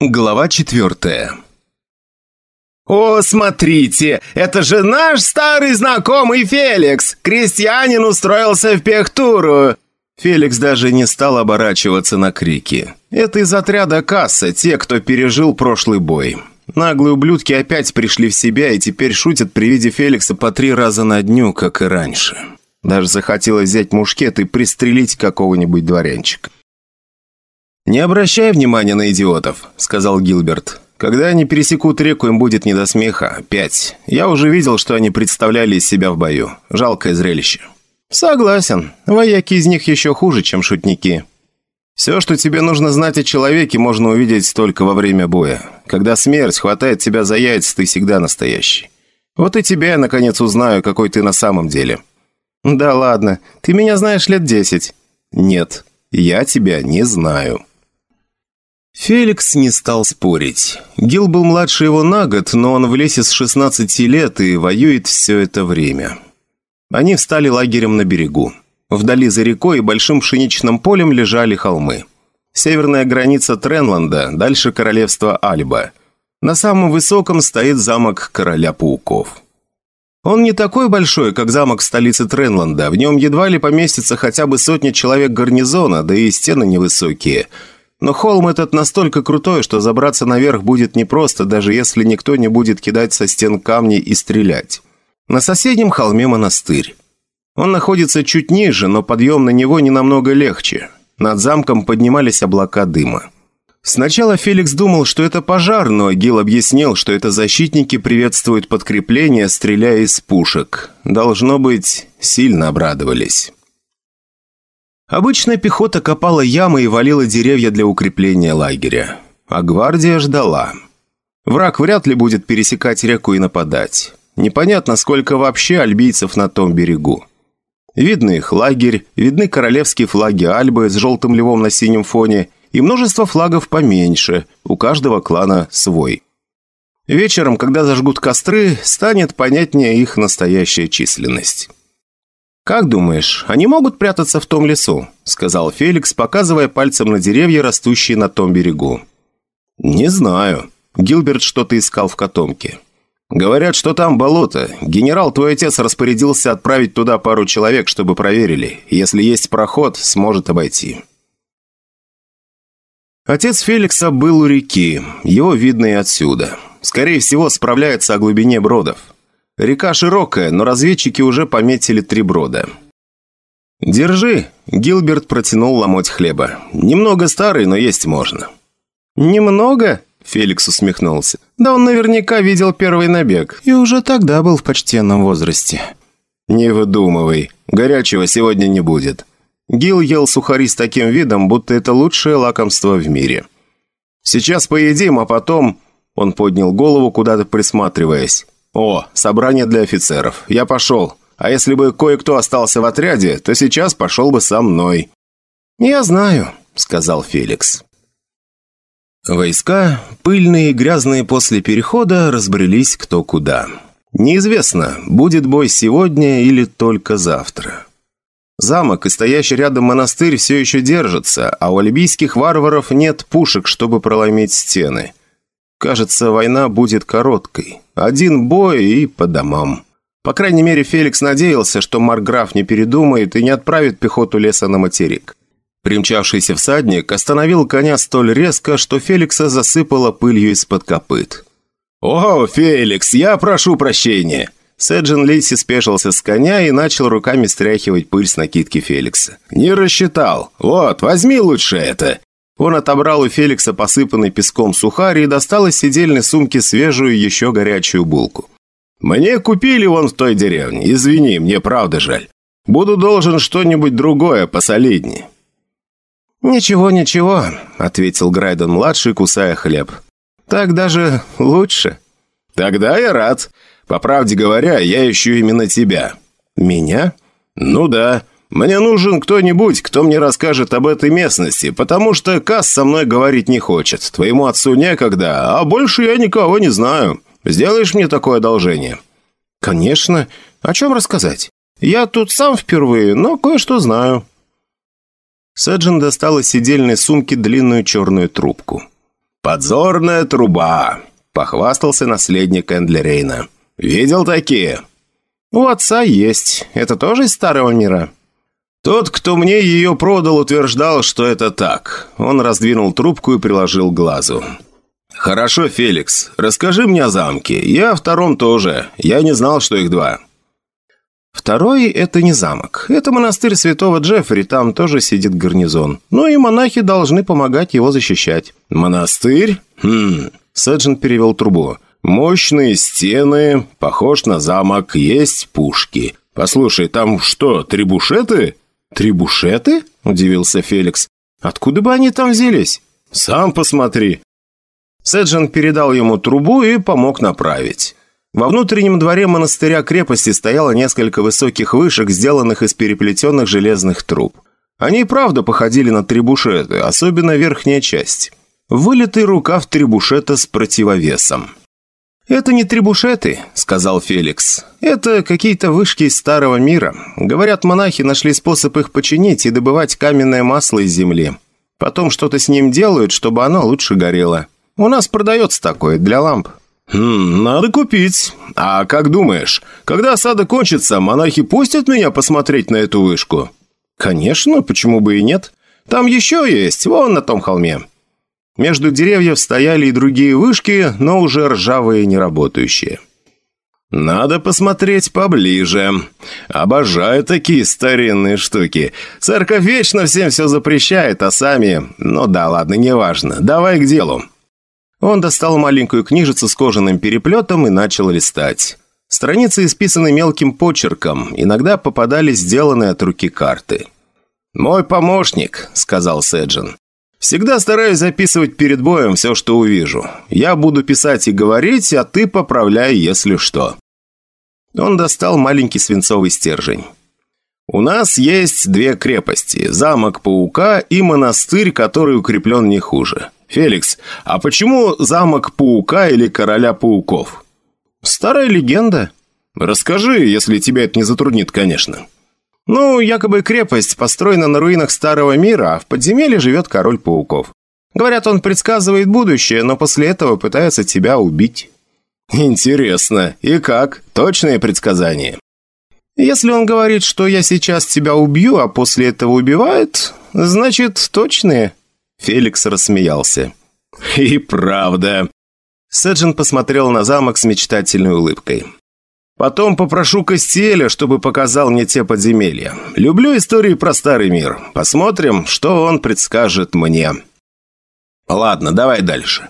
Глава четвертая «О, смотрите, это же наш старый знакомый Феликс! Крестьянин устроился в Пехтуру!» Феликс даже не стал оборачиваться на крики. Это из отряда касса, те, кто пережил прошлый бой. Наглые ублюдки опять пришли в себя и теперь шутят при виде Феликса по три раза на дню, как и раньше. Даже захотелось взять мушкет и пристрелить какого-нибудь дворянчика. «Не обращай внимания на идиотов», — сказал Гилберт. «Когда они пересекут реку, им будет не до смеха. Пять. Я уже видел, что они представляли из себя в бою. Жалкое зрелище». «Согласен. Вояки из них еще хуже, чем шутники». «Все, что тебе нужно знать о человеке, можно увидеть только во время боя. Когда смерть хватает тебя за яйца, ты всегда настоящий. Вот и тебя я, наконец, узнаю, какой ты на самом деле». «Да ладно. Ты меня знаешь лет десять». «Нет, я тебя не знаю». Феликс не стал спорить. Гил был младше его на год, но он в лесе с 16 лет и воюет все это время. Они встали лагерем на берегу. Вдали за рекой и большим пшеничным полем лежали холмы. Северная граница Тренланда, дальше королевство Альба. На самом высоком стоит замок короля пауков. Он не такой большой, как замок столицы Тренланда. В нем едва ли поместится хотя бы сотня человек гарнизона, да и стены невысокие – но холм этот настолько крутой, что забраться наверх будет непросто, даже если никто не будет кидать со стен камни и стрелять. На соседнем холме монастырь. Он находится чуть ниже, но подъем на него не намного легче. Над замком поднимались облака дыма. Сначала Феликс думал, что это пожар, но Гил объяснил, что это защитники приветствуют подкрепление, стреляя из пушек. Должно быть, сильно обрадовались. Обычная пехота копала ямы и валила деревья для укрепления лагеря. А гвардия ждала. Враг вряд ли будет пересекать реку и нападать. Непонятно, сколько вообще альбийцев на том берегу. Видно их лагерь, видны королевские флаги Альбы с желтым львом на синем фоне и множество флагов поменьше, у каждого клана свой. Вечером, когда зажгут костры, станет понятнее их настоящая численность. «Как думаешь, они могут прятаться в том лесу?» – сказал Феликс, показывая пальцем на деревья, растущие на том берегу. «Не знаю». Гилберт что-то искал в котомке. «Говорят, что там болото. Генерал, твой отец, распорядился отправить туда пару человек, чтобы проверили. Если есть проход, сможет обойти». Отец Феликса был у реки. Его видно и отсюда. Скорее всего, справляется о глубине бродов. Река широкая, но разведчики уже пометили три брода. «Держи», – Гилберт протянул ломоть хлеба. «Немного старый, но есть можно». «Немного?» – Феликс усмехнулся. «Да он наверняка видел первый набег и уже тогда был в почтенном возрасте». «Не выдумывай. Горячего сегодня не будет». Гил ел сухари с таким видом, будто это лучшее лакомство в мире. «Сейчас поедим, а потом...» Он поднял голову, куда-то присматриваясь. «О, собрание для офицеров. Я пошел. А если бы кое-кто остался в отряде, то сейчас пошел бы со мной». «Я знаю», — сказал Феликс. Войска, пыльные и грязные после перехода, разбрелись кто куда. Неизвестно, будет бой сегодня или только завтра. Замок и стоящий рядом монастырь все еще держатся, а у альбийских варваров нет пушек, чтобы проломить стены. Кажется, война будет короткой. Один бой и по домам. По крайней мере, Феликс надеялся, что Марграф не передумает и не отправит пехоту леса на материк. Примчавшийся всадник остановил коня столь резко, что Феликса засыпало пылью из-под копыт. «О, Феликс, я прошу прощения!» Сэджин Лейси спешился с коня и начал руками стряхивать пыль с накидки Феликса. «Не рассчитал. Вот, возьми лучше это. Он отобрал у Феликса посыпанный песком сухарь и достал из сидельной сумки свежую, еще горячую булку. «Мне купили вон в той деревне. Извини, мне правда жаль. Буду должен что-нибудь другое, посолиднее». «Ничего, ничего», — ответил Грайден-младший, кусая хлеб. «Так даже лучше». «Тогда я рад. По правде говоря, я ищу именно тебя». «Меня?» «Ну да. Мне нужен кто-нибудь, кто мне расскажет об этой местности, потому что Касс со мной говорить не хочет. Твоему отцу некогда, а больше я никого не знаю. Сделаешь мне такое одолжение?» «Конечно. О чем рассказать? Я тут сам впервые, но кое-что знаю». Сэджин достал из сидельной сумки длинную черную трубку. «Подзорная труба», — похвастался наследник Эндлерейна. «Видел такие?» «У отца есть. Это тоже из Старого мира?» «Тот, кто мне ее продал, утверждал, что это так». Он раздвинул трубку и приложил глазу. «Хорошо, Феликс. Расскажи мне о замке. Я о втором тоже. Я не знал, что их два». Второй – это не замок. Это монастырь святого Джеффри, там тоже сидит гарнизон. Ну и монахи должны помогать его защищать. «Монастырь? Хм...» Сэджин перевел трубу. «Мощные стены, похож на замок, есть пушки. Послушай, там что, трибушеты?» «Трибушеты?» – удивился Феликс. «Откуда бы они там взялись?» «Сам посмотри». Сэджин передал ему трубу и помог направить. Во внутреннем дворе монастыря крепости стояло несколько высоких вышек, сделанных из переплетенных железных труб. Они правда походили на трибушеты, особенно верхняя часть. Вылитый рукав трибушета с противовесом. «Это не трибушеты», — сказал Феликс. «Это какие-то вышки из старого мира. Говорят, монахи нашли способ их починить и добывать каменное масло из земли. Потом что-то с ним делают, чтобы оно лучше горело. У нас продается такое, для ламп». «Хм, надо купить. А как думаешь, когда осада кончится, монахи пустят меня посмотреть на эту вышку?» «Конечно, почему бы и нет. Там еще есть, вон на том холме». Между деревьев стояли и другие вышки, но уже ржавые и неработающие. «Надо посмотреть поближе. Обожаю такие старинные штуки. Церковь вечно всем все запрещает, а сами... Ну да, ладно, неважно. Давай к делу». Он достал маленькую книжицу с кожаным переплетом и начал листать. Страницы исписаны мелким почерком, иногда попадались сделанные от руки карты. «Мой помощник», — сказал Сэджин. Всегда стараюсь записывать перед боем все, что увижу. Я буду писать и говорить, а ты поправляй, если что». Он достал маленький свинцовый стержень. «У нас есть две крепости – замок Паука и монастырь, который укреплен не хуже. Феликс, а почему замок Паука или Короля Пауков?» «Старая легенда». «Расскажи, если тебя это не затруднит, конечно». Ну, якобы крепость построена на руинах Старого Мира, а в подземелье живет король пауков. Говорят, он предсказывает будущее, но после этого пытается тебя убить. Интересно. И как? Точное предсказание? Если он говорит, что я сейчас тебя убью, а после этого убивает, значит, точные. Феликс рассмеялся. И правда. Сэджин посмотрел на замок с мечтательной улыбкой. Потом попрошу Костеля, чтобы показал мне те подземелья. Люблю истории про старый мир. Посмотрим, что он предскажет мне. Ладно, давай дальше.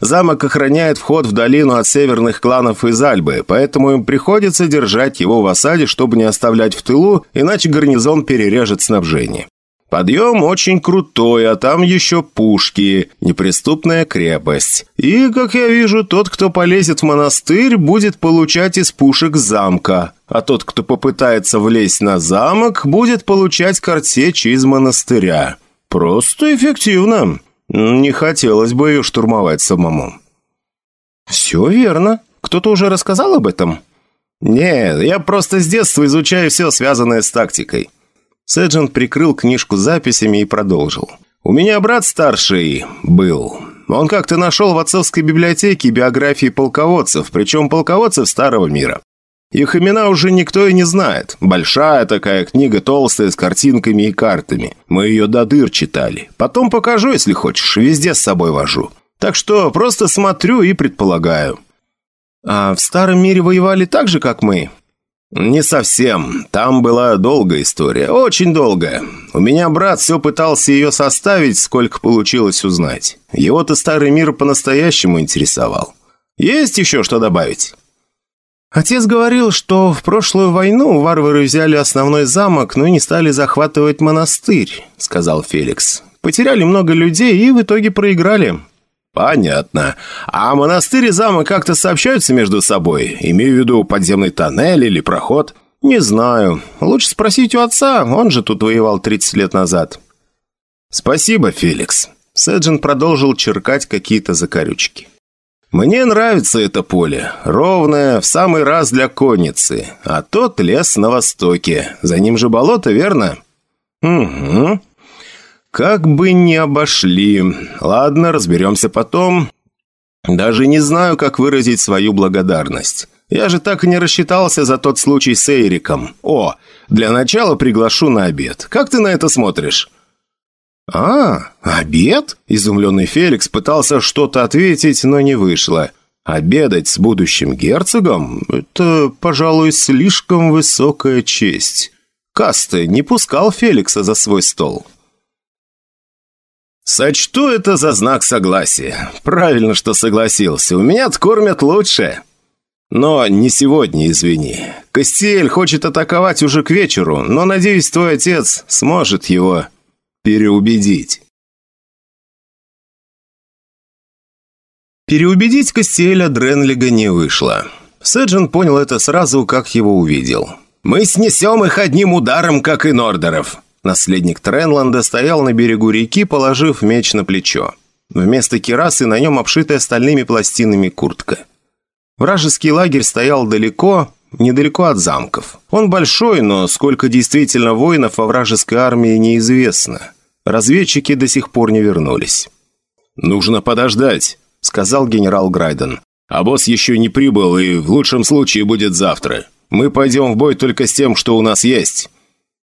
Замок охраняет вход в долину от северных кланов из Альбы, поэтому им приходится держать его в осаде, чтобы не оставлять в тылу, иначе гарнизон перережет снабжение. Подъем очень крутой, а там еще пушки, неприступная крепость. И, как я вижу, тот, кто полезет в монастырь, будет получать из пушек замка, а тот, кто попытается влезть на замок, будет получать картечь из монастыря. Просто эффективно. Не хотелось бы ее штурмовать самому. «Все верно. Кто-то уже рассказал об этом?» «Нет, я просто с детства изучаю все, связанное с тактикой». Сэджин прикрыл книжку записями и продолжил. «У меня брат старший был. Он как-то нашел в отцовской библиотеке биографии полководцев, причем полководцев Старого Мира. Их имена уже никто и не знает. Большая такая книга, толстая, с картинками и картами. Мы ее до дыр читали. Потом покажу, если хочешь, везде с собой вожу. Так что просто смотрю и предполагаю». «А в Старом мире воевали так же, как мы?» «Не совсем. Там была долгая история. Очень долгая. У меня брат все пытался ее составить, сколько получилось узнать. Его-то старый мир по-настоящему интересовал. Есть еще что добавить?» Отец говорил, что в прошлую войну варвары взяли основной замок, но не стали захватывать монастырь, сказал Феликс. Потеряли много людей и в итоге проиграли. «Понятно. А монастырь и замок как-то сообщаются между собой? Имею в виду подземный тоннель или проход?» «Не знаю. Лучше спросить у отца, он же тут воевал 30 лет назад». «Спасибо, Феликс». Сэджин продолжил черкать какие-то закорючки. «Мне нравится это поле. Ровное, в самый раз для конницы. А тот лес на востоке. За ним же болото, верно?» «Угу. Как бы не обошли. Ладно, разберемся потом. Даже не знаю, как выразить свою благодарность. Я же так и не рассчитался за тот случай с Эриком. О, для начала приглашу на обед. Как ты на это смотришь?» «А, обед?» – изумленный Феликс пытался что-то ответить, но не вышло. «Обедать с будущим герцогом – это, пожалуй, слишком высокая честь». Касте не пускал Феликса за свой стол. «Сочту это за знак согласия. Правильно, что согласился. У меня откормят лучше». «Но не сегодня, извини. Костель хочет атаковать уже к вечеру, но, надеюсь, твой отец сможет его переубедить». Переубедить Костеля Дренлига не вышло. Сэджин понял это сразу, как его увидел. «Мы снесем их одним ударом, как и Нордеров», Наследник Тренланда стоял на берегу реки, положив меч на плечо. Вместо кирасы на нем обшитая стальными пластинами куртка. Вражеский лагерь стоял далеко, недалеко от замков. Он большой, но сколько действительно воинов во вражеской армии неизвестно. Разведчики до сих пор не вернулись. «Нужно подождать», — сказал генерал Грайден. «А босс еще не прибыл и в лучшем случае будет завтра. Мы пойдем в бой только с тем, что у нас есть».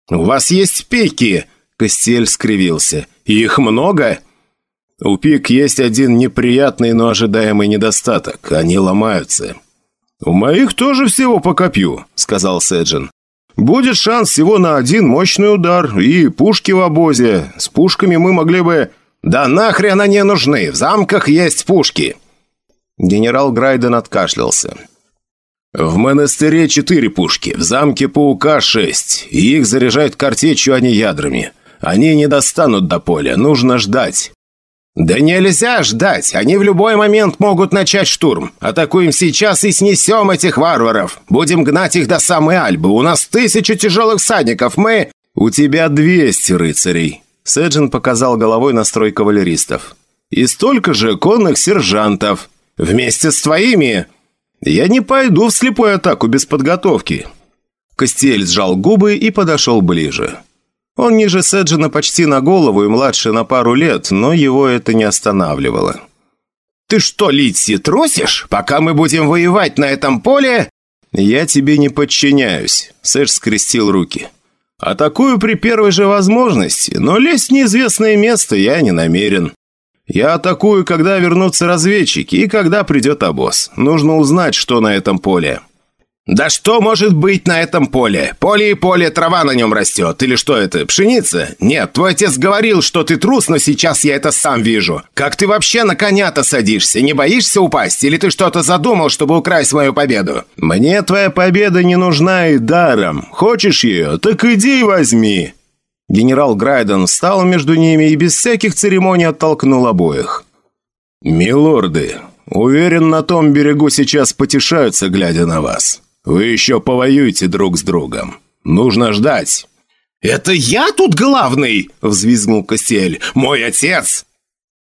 «У вас есть пики!» – Костель скривился. «Их много?» «У пик есть один неприятный, но ожидаемый недостаток. Они ломаются». «У моих тоже всего по копью», – сказал Сэджин. «Будет шанс всего на один мощный удар и пушки в обозе. С пушками мы могли бы...» «Да нахрен они нужны! В замках есть пушки!» Генерал Грайден откашлялся. «В монастыре четыре пушки, в замке паука шесть, их заряжают картечью, а не ядрами. Они не достанут до поля, нужно ждать». «Да нельзя ждать! Они в любой момент могут начать штурм. Атакуем сейчас и снесем этих варваров. Будем гнать их до самой Альбы. У нас тысячу тяжелых всадников. Мы...» «У тебя двести рыцарей», — Сэджин показал головой на строй кавалеристов. «И столько же конных сержантов. Вместе с твоими...» «Я не пойду в слепую атаку без подготовки». Костель сжал губы и подошел ближе. Он ниже Седжина почти на голову и младше на пару лет, но его это не останавливало. «Ты что, Литси, трусишь? Пока мы будем воевать на этом поле...» «Я тебе не подчиняюсь», — Сэдж скрестил руки. «Атакую при первой же возможности, но лезть в неизвестное место я не намерен. Я атакую, когда вернутся разведчики и когда придет обоз. Нужно узнать, что на этом поле». «Да что может быть на этом поле? Поле и поле, трава на нем растет. Или что это, пшеница? Нет, твой отец говорил, что ты трус, но сейчас я это сам вижу. Как ты вообще на коня-то садишься? Не боишься упасть? Или ты что-то задумал, чтобы украсть мою победу?» «Мне твоя победа не нужна и даром. Хочешь ее? Так иди и возьми». Генерал Грайден встал между ними и без всяких церемоний оттолкнул обоих. «Милорды, уверен, на том берегу сейчас потешаются, глядя на вас. Вы еще повоюете друг с другом. Нужно ждать». «Это я тут главный?» – взвизгнул Костель. «Мой отец!»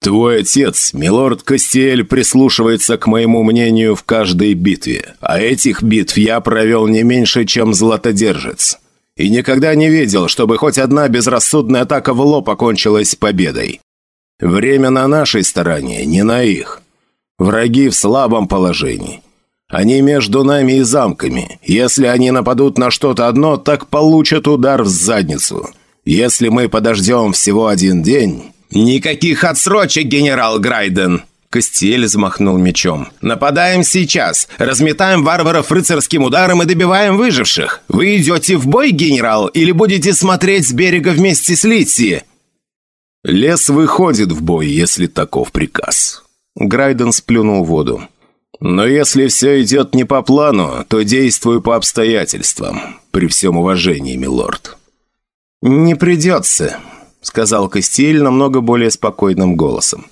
«Твой отец, милорд Костель, прислушивается к моему мнению в каждой битве. А этих битв я провел не меньше, чем златодержец и никогда не видел, чтобы хоть одна безрассудная атака в лоб окончилась победой. Время на нашей стороне, не на их. Враги в слабом положении. Они между нами и замками. Если они нападут на что-то одно, так получат удар в задницу. Если мы подождем всего один день... «Никаких отсрочек, генерал Грайден!» Костель взмахнул мечом. «Нападаем сейчас! Разметаем варваров рыцарским ударом и добиваем выживших! Вы идете в бой, генерал, или будете смотреть с берега вместе с Литси?» «Лес выходит в бой, если таков приказ». Грайден сплюнул воду. «Но если все идет не по плану, то действую по обстоятельствам. При всем уважении, милорд». «Не придется», — сказал Костель намного более спокойным голосом.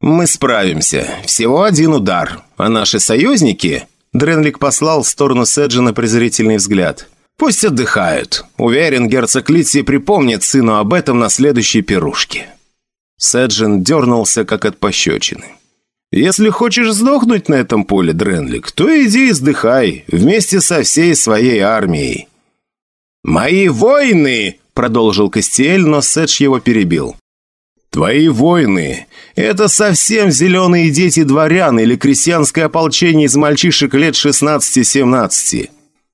«Мы справимся. Всего один удар. А наши союзники...» Дренлик послал в сторону Седжина презрительный взгляд. «Пусть отдыхают. Уверен, герцог Литси припомнит сыну об этом на следующей пирушке». Седжин дернулся, как от пощечины. «Если хочешь сдохнуть на этом поле, Дренлик, то иди и сдыхай, вместе со всей своей армией». «Мои воины!» – продолжил Костиэль, но Седж его перебил. Твои воины – это совсем зеленые дети дворян или крестьянское ополчение из мальчишек лет 16-17.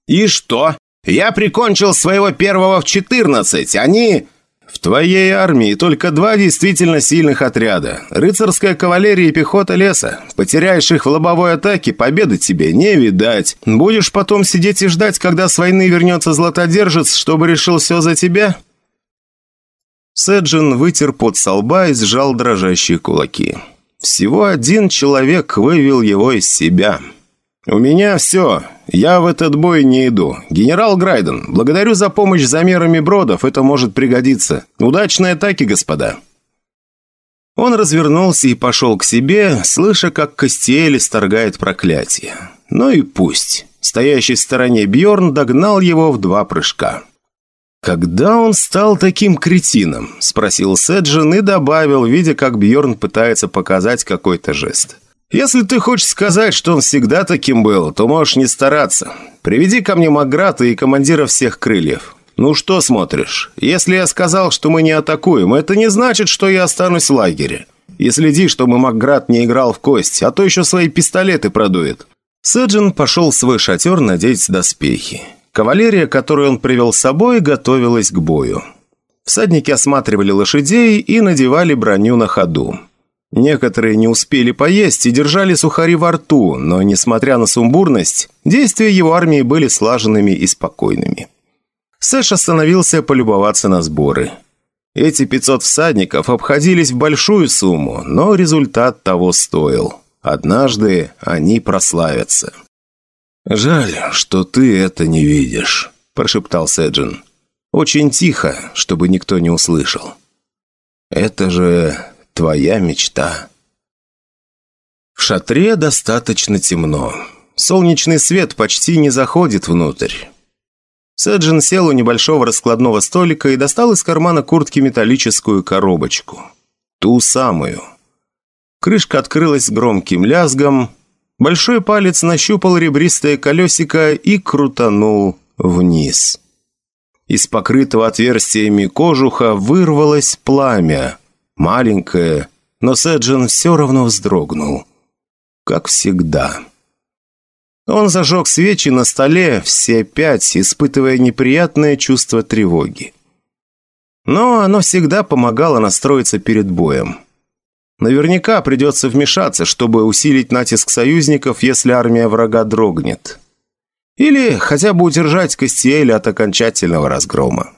И что? Я прикончил своего первого в 14, они... В твоей армии только два действительно сильных отряда. Рыцарская кавалерия и пехота леса. Потеряешь их в лобовой атаке, победы тебе не видать. Будешь потом сидеть и ждать, когда с войны вернется златодержец, чтобы решил все за тебя?» Сэджин вытер пот со лба и сжал дрожащие кулаки. Всего один человек вывел его из себя. «У меня все. Я в этот бой не иду. Генерал Грайден, благодарю за помощь замерами бродов. Это может пригодиться. Удачной атаки, господа!» Он развернулся и пошел к себе, слыша, как Костиэль исторгает проклятие. Ну и пусть. Стоящий в стороне Бьорн догнал его в два прыжка. «Когда он стал таким кретином?» – спросил Седжин и добавил, видя, как Бьорн пытается показать какой-то жест. «Если ты хочешь сказать, что он всегда таким был, то можешь не стараться. Приведи ко мне Маграта и командира всех крыльев. Ну что смотришь? Если я сказал, что мы не атакуем, это не значит, что я останусь в лагере. И следи, чтобы Макград не играл в кость, а то еще свои пистолеты продует». Седжин пошел в свой шатер надеть доспехи. Кавалерия, которую он привел с собой, готовилась к бою. Всадники осматривали лошадей и надевали броню на ходу. Некоторые не успели поесть и держали сухари во рту, но, несмотря на сумбурность, действия его армии были слаженными и спокойными. Сэш остановился полюбоваться на сборы. Эти 500 всадников обходились в большую сумму, но результат того стоил. Однажды они прославятся. «Жаль, что ты это не видишь», – прошептал Сэджин. «Очень тихо, чтобы никто не услышал. Это же твоя мечта». В шатре достаточно темно. Солнечный свет почти не заходит внутрь. Сэджин сел у небольшого раскладного столика и достал из кармана куртки металлическую коробочку. Ту самую. Крышка открылась громким лязгом, Большой палец нащупал ребристое колесико и крутанул вниз. Из покрытого отверстиями кожуха вырвалось пламя. Маленькое, но Сэджин все равно вздрогнул. Как всегда. Он зажег свечи на столе, все пять, испытывая неприятное чувство тревоги. Но оно всегда помогало настроиться перед боем. Наверняка придется вмешаться, чтобы усилить натиск союзников, если армия врага дрогнет. Или хотя бы удержать Кастиэля от окончательного разгрома.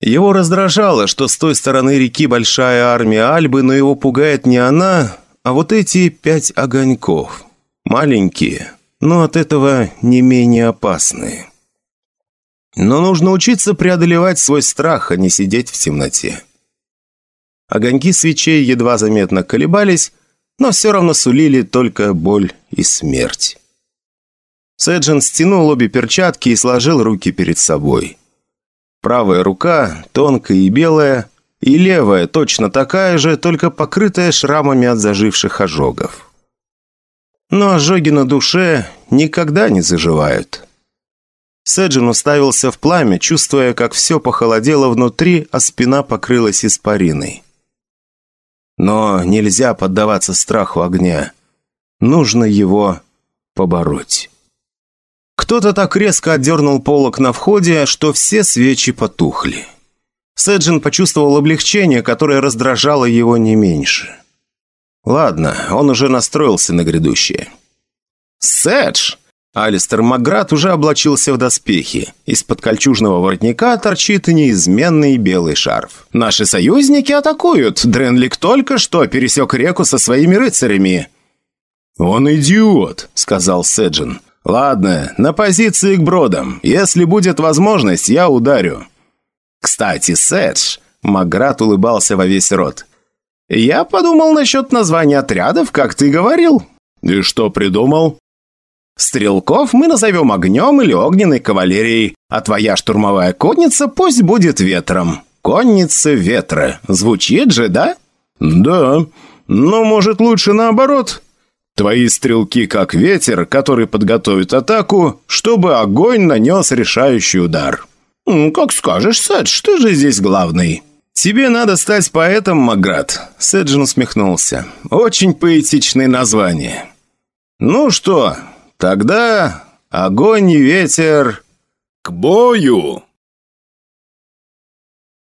Его раздражало, что с той стороны реки большая армия Альбы, но его пугает не она, а вот эти пять огоньков. Маленькие, но от этого не менее опасные. Но нужно учиться преодолевать свой страх, а не сидеть в темноте. Огоньки свечей едва заметно колебались, но все равно сулили только боль и смерть. Сэджин стянул обе перчатки и сложил руки перед собой. Правая рука, тонкая и белая, и левая, точно такая же, только покрытая шрамами от заживших ожогов. Но ожоги на душе никогда не заживают. Сэджин уставился в пламя, чувствуя, как все похолодело внутри, а спина покрылась испариной. Но нельзя поддаваться страху огня. Нужно его побороть. Кто-то так резко отдернул полок на входе, что все свечи потухли. Сэджин почувствовал облегчение, которое раздражало его не меньше. Ладно, он уже настроился на грядущее. «Сэдж!» Алистер Макград уже облачился в доспехи. Из-под кольчужного воротника торчит неизменный белый шарф. «Наши союзники атакуют! Дренлик только что пересек реку со своими рыцарями!» «Он идиот!» — сказал Седжин. «Ладно, на позиции к бродам. Если будет возможность, я ударю». «Кстати, Седж...» — Маград улыбался во весь рот. «Я подумал насчет названия отрядов, как ты говорил». «И что придумал?» Стрелков мы назовем огнем или огненной кавалерией, а твоя штурмовая конница пусть будет ветром. Конница ветра. Звучит же, да? Да. Но может лучше наоборот. Твои стрелки как ветер, который подготовит атаку, чтобы огонь нанес решающий удар. «Как скажешь, Сэдж, ты же здесь главный». «Тебе надо стать поэтом, Маград», — Седжин усмехнулся. «Очень поэтичное название». «Ну что, тогда огонь и ветер к бою!»